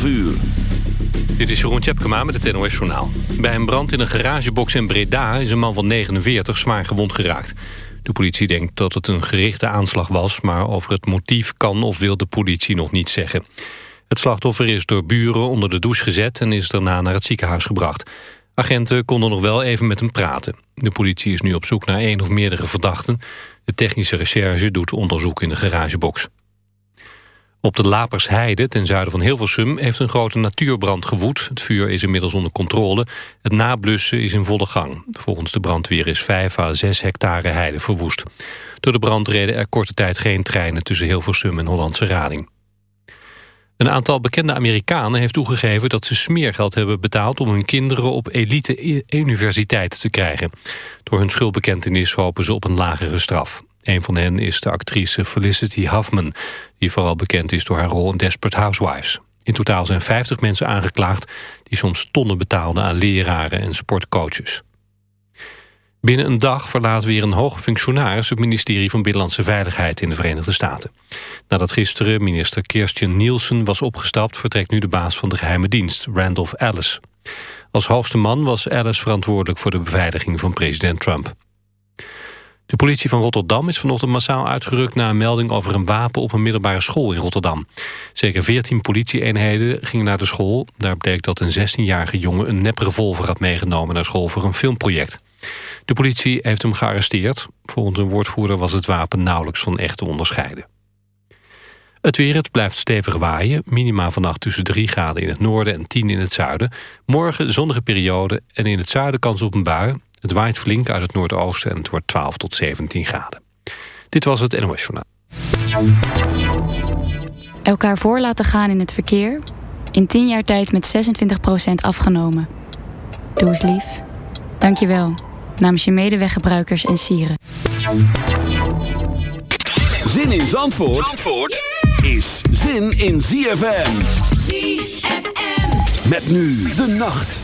12 uur. Dit is Jeroen Tjepkema met het NOS Journaal. Bij een brand in een garagebox in Breda is een man van 49 zwaar gewond geraakt. De politie denkt dat het een gerichte aanslag was... maar over het motief kan of wil de politie nog niet zeggen. Het slachtoffer is door buren onder de douche gezet... en is daarna naar het ziekenhuis gebracht. Agenten konden nog wel even met hem praten. De politie is nu op zoek naar één of meerdere verdachten. De technische recherche doet onderzoek in de garagebox. Op de Lapersheide, ten zuiden van Hilversum, heeft een grote natuurbrand gewoed. Het vuur is inmiddels onder controle. Het nablussen is in volle gang. Volgens de brandweer is 5 à 6 hectare heide verwoest. Door de brand reden er korte tijd geen treinen tussen Hilversum en Hollandse Rading. Een aantal bekende Amerikanen heeft toegegeven dat ze smeergeld hebben betaald om hun kinderen op elite-universiteiten te krijgen. Door hun schuldbekentenis hopen ze op een lagere straf. Een van hen is de actrice Felicity Huffman, die vooral bekend is door haar rol in Desperate Housewives. In totaal zijn 50 mensen aangeklaagd die soms tonnen betaalden aan leraren en sportcoaches. Binnen een dag verlaat weer een hoge functionaris het ministerie van Binnenlandse Veiligheid in de Verenigde Staten. Nadat gisteren minister Kirstjen Nielsen was opgestapt, vertrekt nu de baas van de geheime dienst, Randolph Ellis. Als hoogste man was Ellis verantwoordelijk voor de beveiliging van president Trump. De politie van Rotterdam is vanochtend massaal uitgerukt... na een melding over een wapen op een middelbare school in Rotterdam. Zeker 14 politieeenheden gingen naar de school. Daar bleek dat een 16-jarige jongen een neprevolver had meegenomen naar school... voor een filmproject. De politie heeft hem gearresteerd. Volgens een woordvoerder was het wapen nauwelijks van echt te onderscheiden. Het weer, het blijft stevig waaien. Minima vannacht tussen 3 graden in het noorden en 10 in het zuiden. Morgen zonnige periode en in het zuiden kans op een bui. Het waait flink uit het noordoosten en het wordt 12 tot 17 graden. Dit was het NOS Journaal. Elkaar voor laten gaan in het verkeer. In 10 jaar tijd met 26% afgenomen. Doe eens lief. Dank je wel. Namens je medeweggebruikers en sieren. Zin in Zandvoort, Zandvoort is zin in ZFM. ZFM. Met nu de nacht.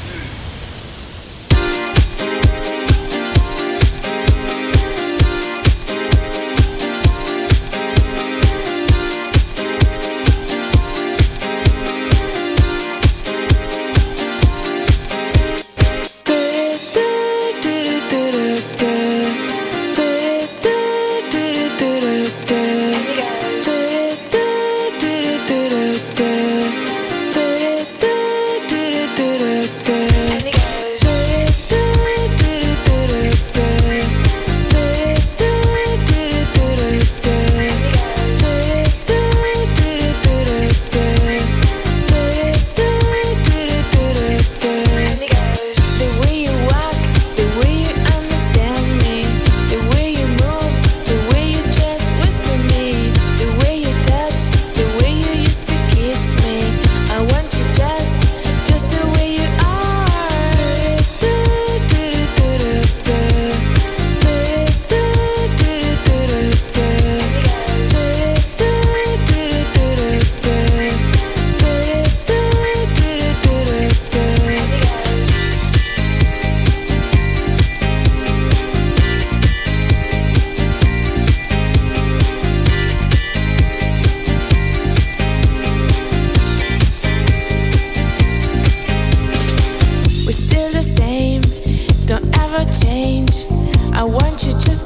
I want you just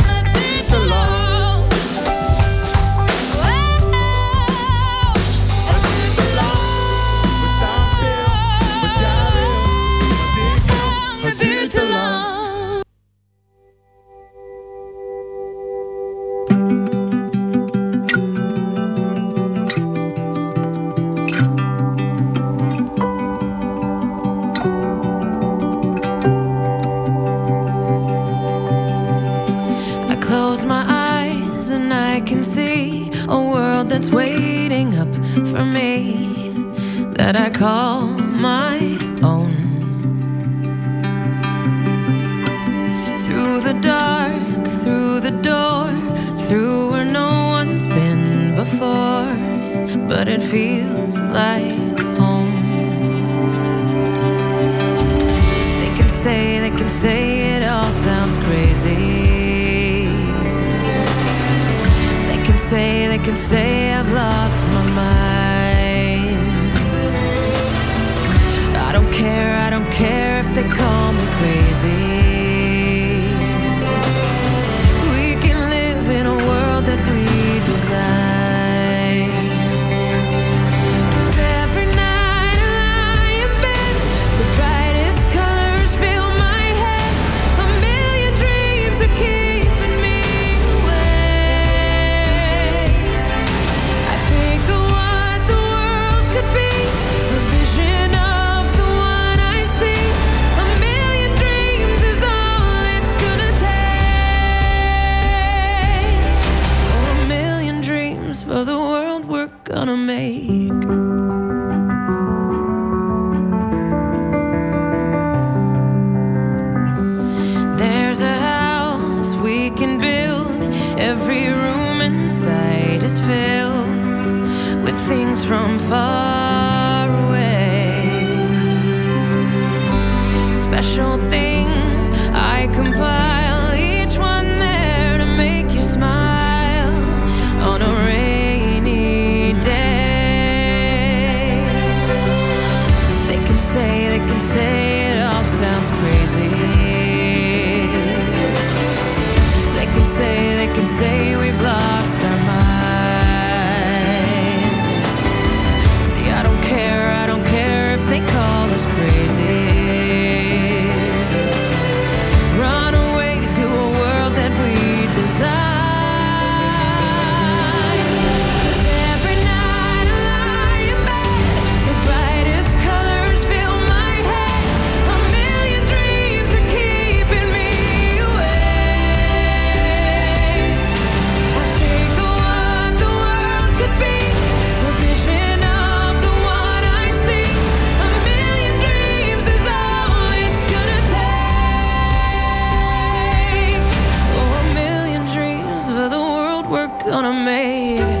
made.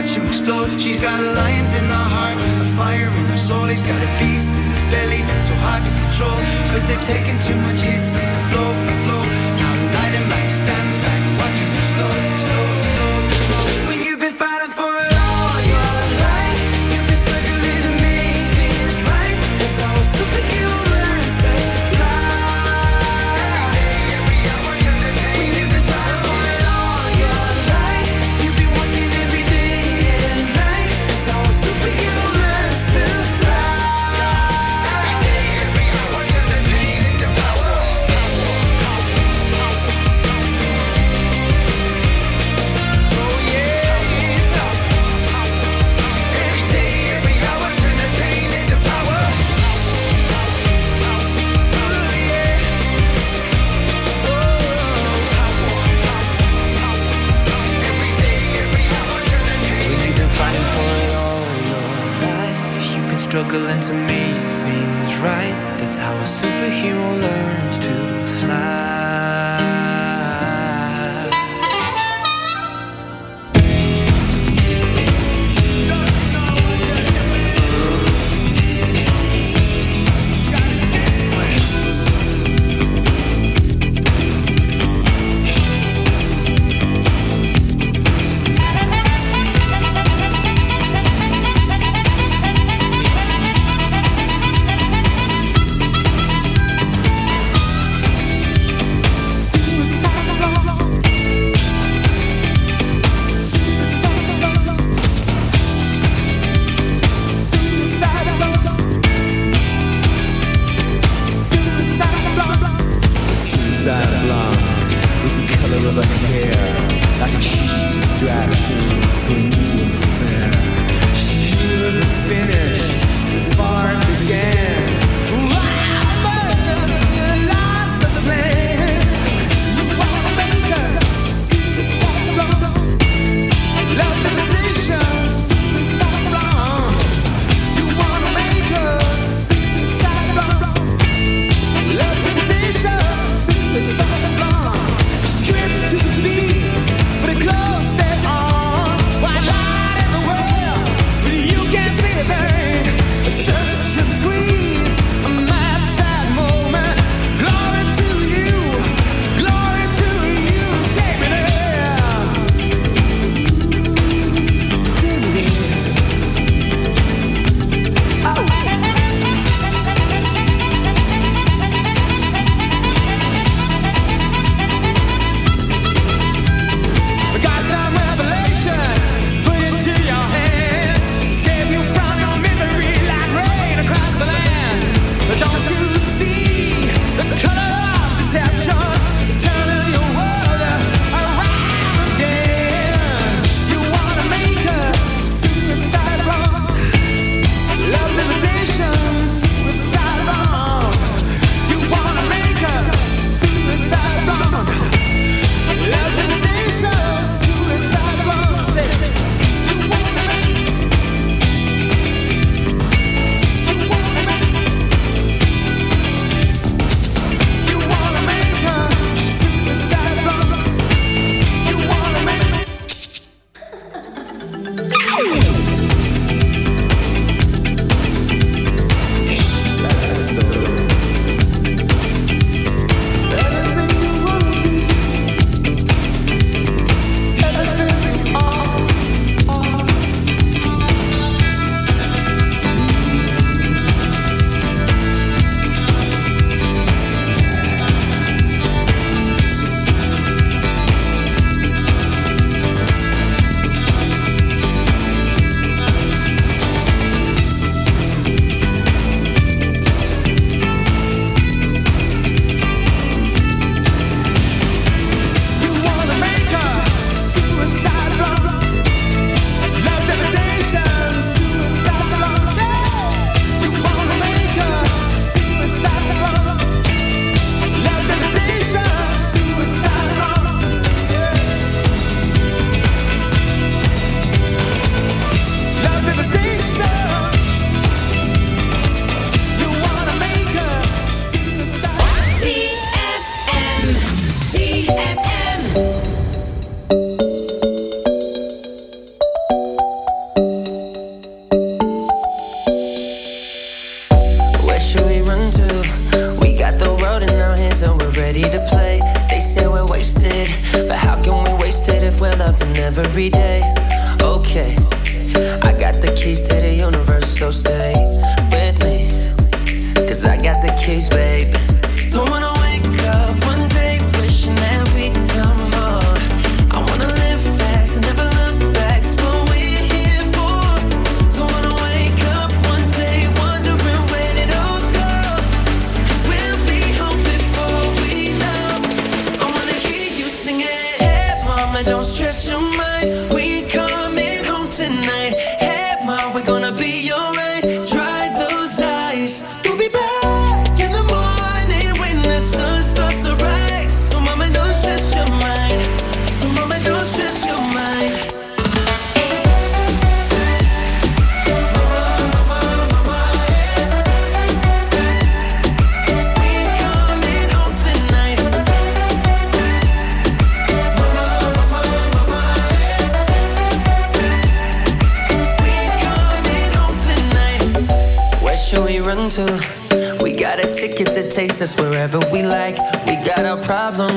watch him explode. She's got lion's in her heart, a fire in her soul. He's got a beast in his belly that's so hard to control. Cause they've taken too much hits, blow, blow. to make things right. That's how a superhero learns. distraction me.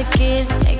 magic is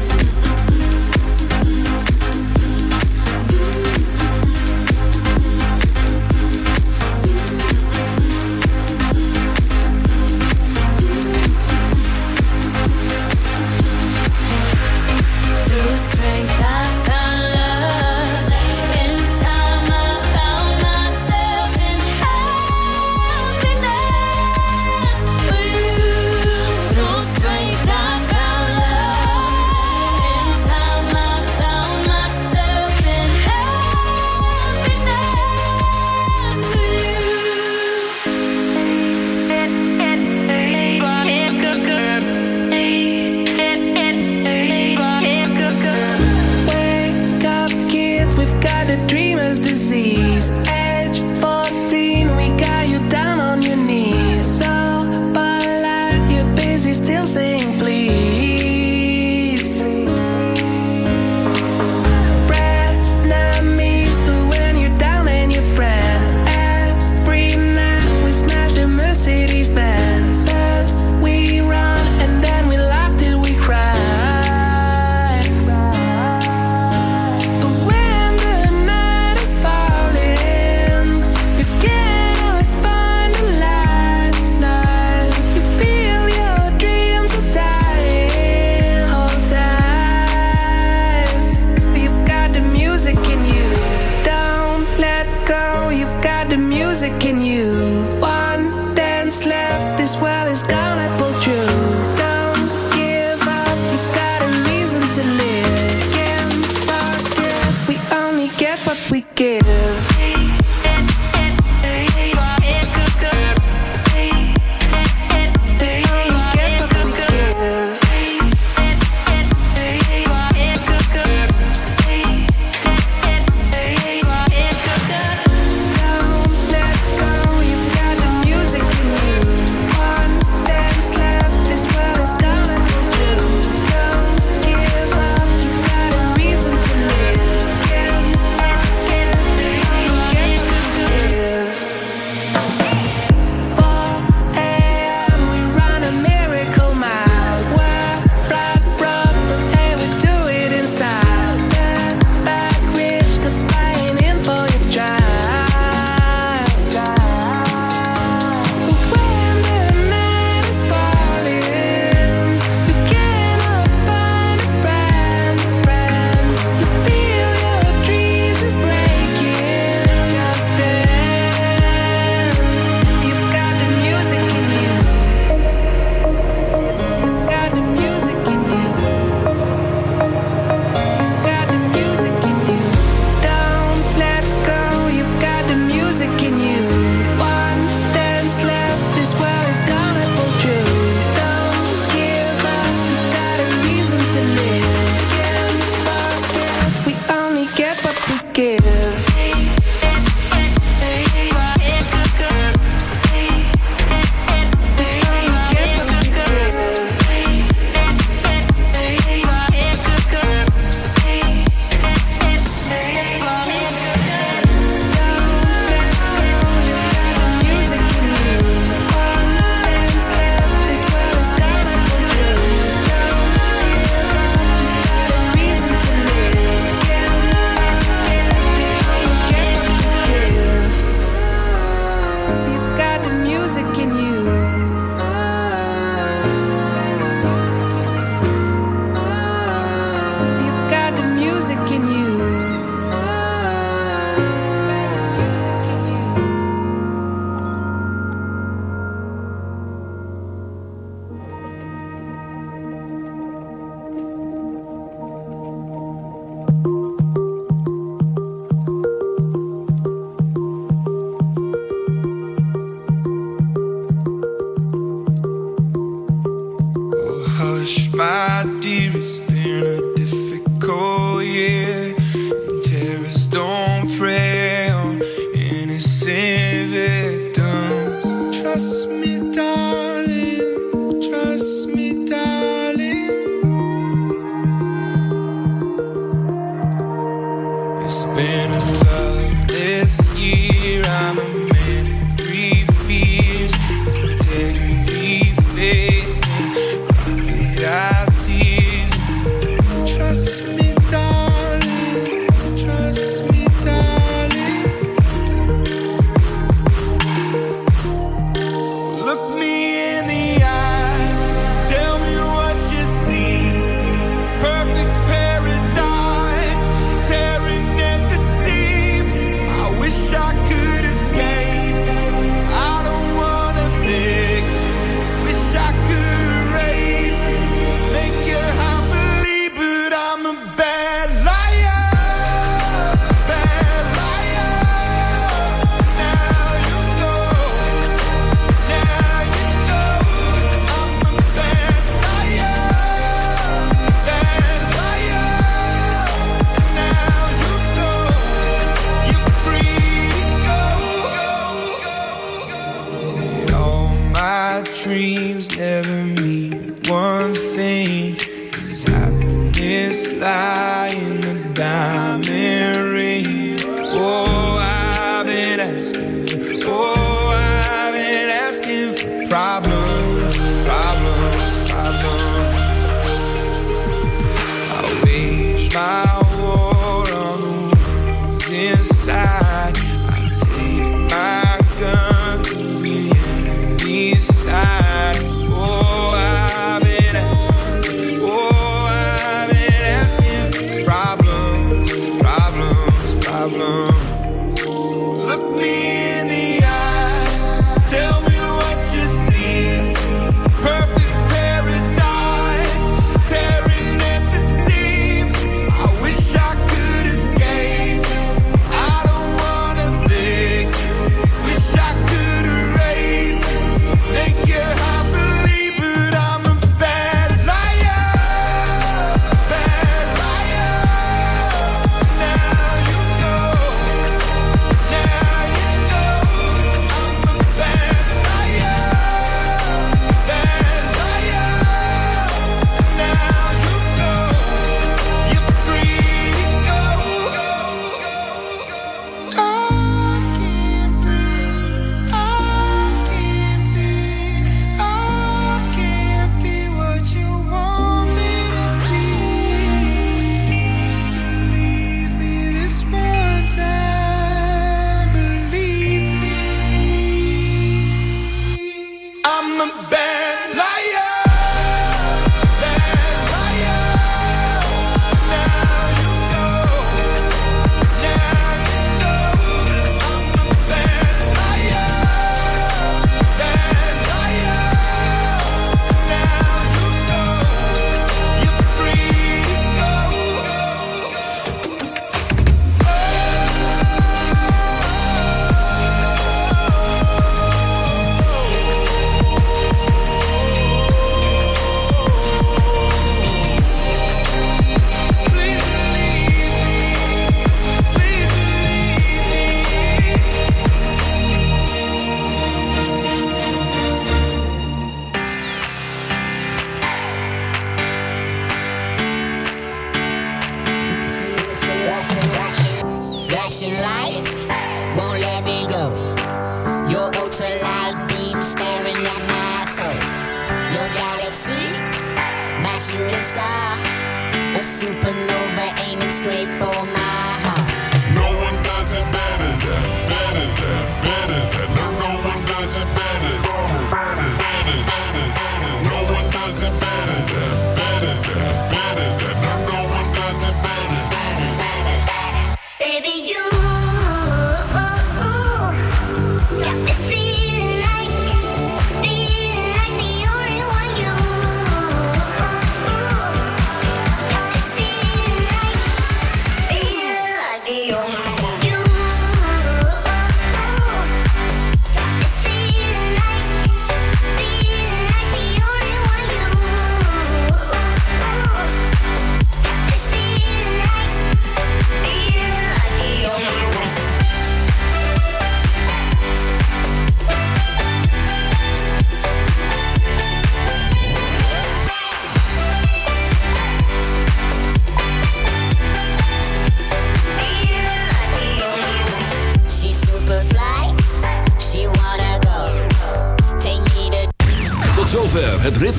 we've got a dreamer's disease.